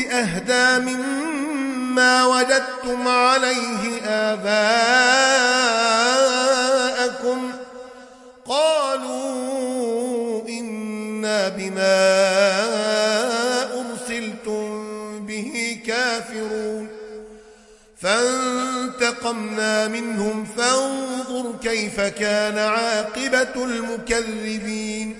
بأهدى مما وجدتم عليه آباءكم قالوا إنا بما أرسلتم به كافرون فانتقمنا منهم فانظر كيف كان عاقبة المكذبين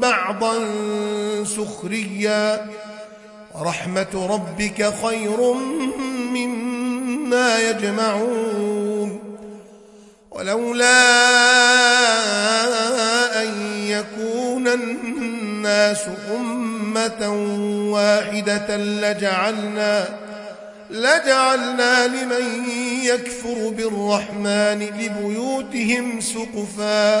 بعضا سخريا. ورحمة ربك خير مما يجمعون. ولولا أن يكون الناس أمة واحدة لجعلنا لجعلنا لمن يكفر بالرحمن لبيوتهم سقفا.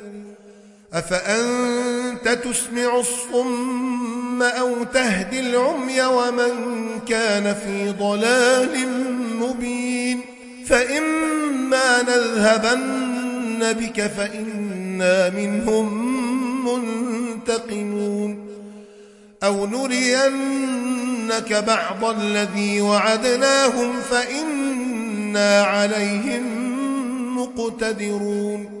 أفأنت تسمع الصم أو تهدي العمي ومن كان في ضلال مبين فإما نذهبن بك فإنا منهم منتقمون أو نرينك بعض الذي وعدناهم فإنا عليهم مقتدرون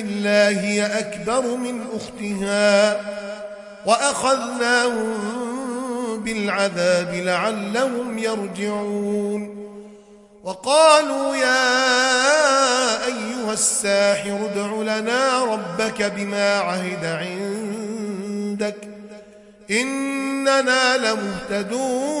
إلا هي أكبر من أختها وأخذناهم بالعذاب لعلهم يرجعون وقالوا يا أيها الساحر ادع لنا ربك بما عهد عندك إننا لمهتدون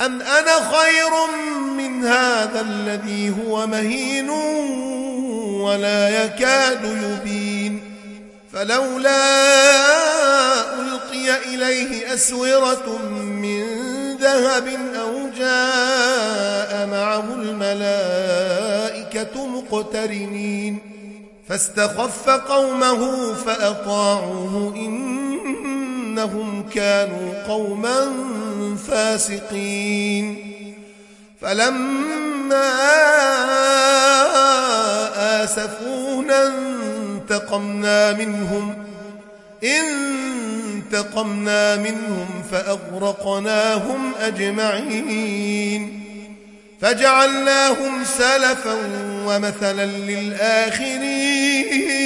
أم أنا خير من هذا الذي هو مهين ولا يكاد يبين؟ فلولا ألقي إليه أسورة من ذهب أو جاء معه الملائكة مقترنين. فاستخف قومه فأطاعوه إنهم كانوا قوما فاسقين. فلما آسفونا انتقمنا منهم انتقمنا منهم فأغرقناهم أجمعين. فجعلناهم سلفا ومثلا للآخرين.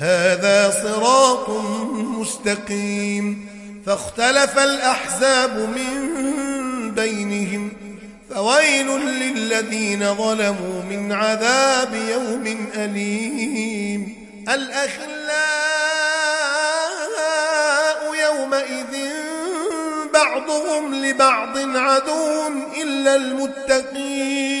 هذا صراط مستقيم. فاختلف الأحزاب من بينهم فويل للذين ظلموا من عذاب يوم أليم. الأخلاء يومئذ بعضهم لبعض عدو إلا المتقين.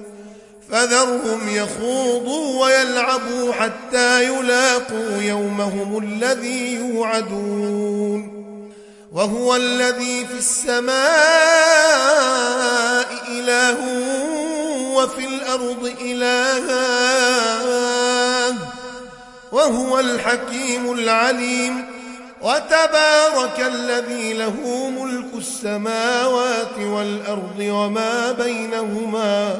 فذرهم يخوضوا ويلعبوا حتى يلاقوا يومهم الذي يوعدون وهو الذي في السماء إله وفي الأرض إله وهو الحكيم العليم وتبارك الذي له ملك السماوات والأرض وما بينهما